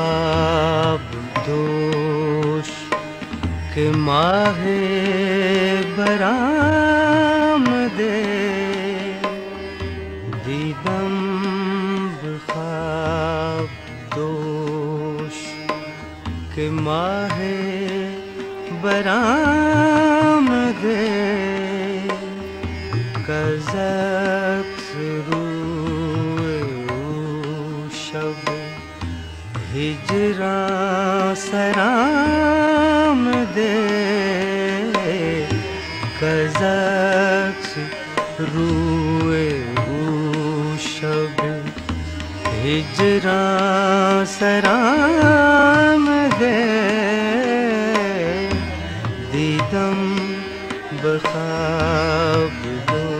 بخواب دوش کہ ماہ برام دے۔ دیدم بخواب دوش کہ ماہ برام دے۔ کزک ہجراں سرام دے کزک روئے او شب ہجراں سرام دے دیدم بخواب دوش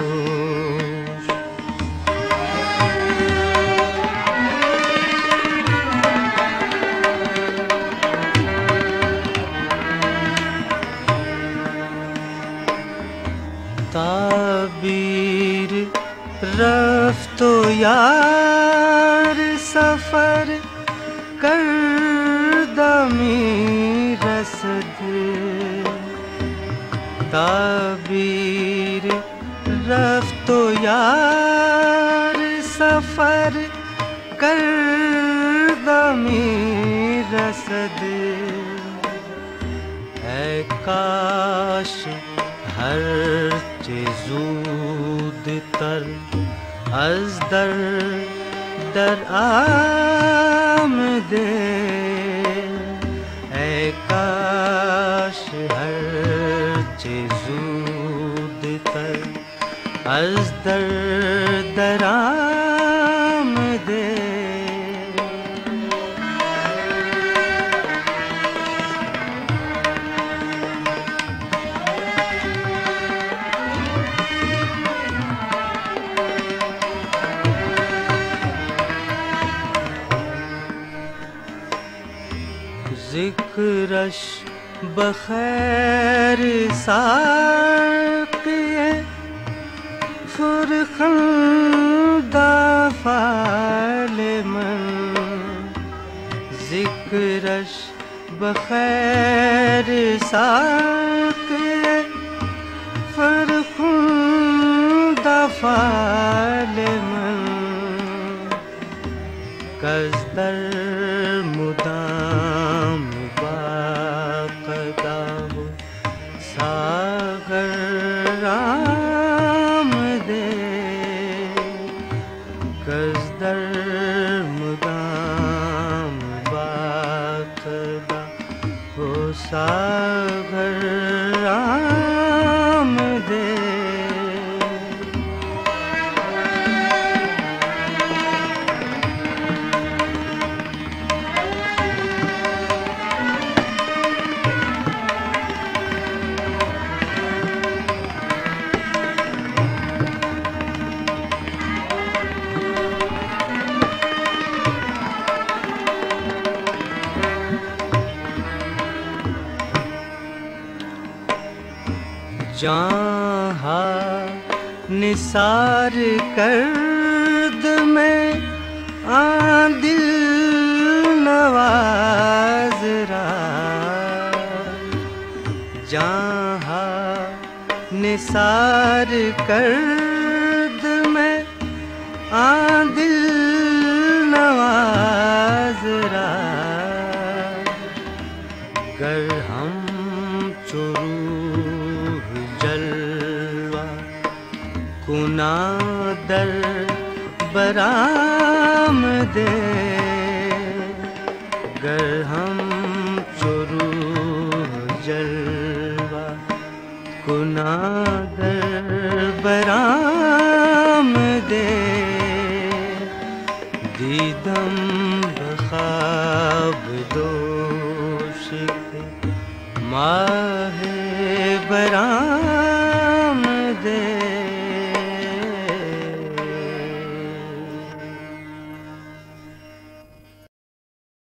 رفت و یار سفر کردمی رسد تعبیر رفت و یار سفر کردمی رسد اے کاش ہر زود تر از در در آمد اے کاش ہر چیز تر از در در آمد ذکرش بخیر ساقی فرخندہ فال من ذکرش بخیر ساقی فرخندہ فال من کزدر ہر مدام باقدا ہو سار جہاں نثار کرد میں آ دل نواز را۔ جہاں نثار کرد میں آ دل کنا در برام دے گر ہم چرو جلوہ کنا در برام دے دیدم بخواب دوش ماہ برام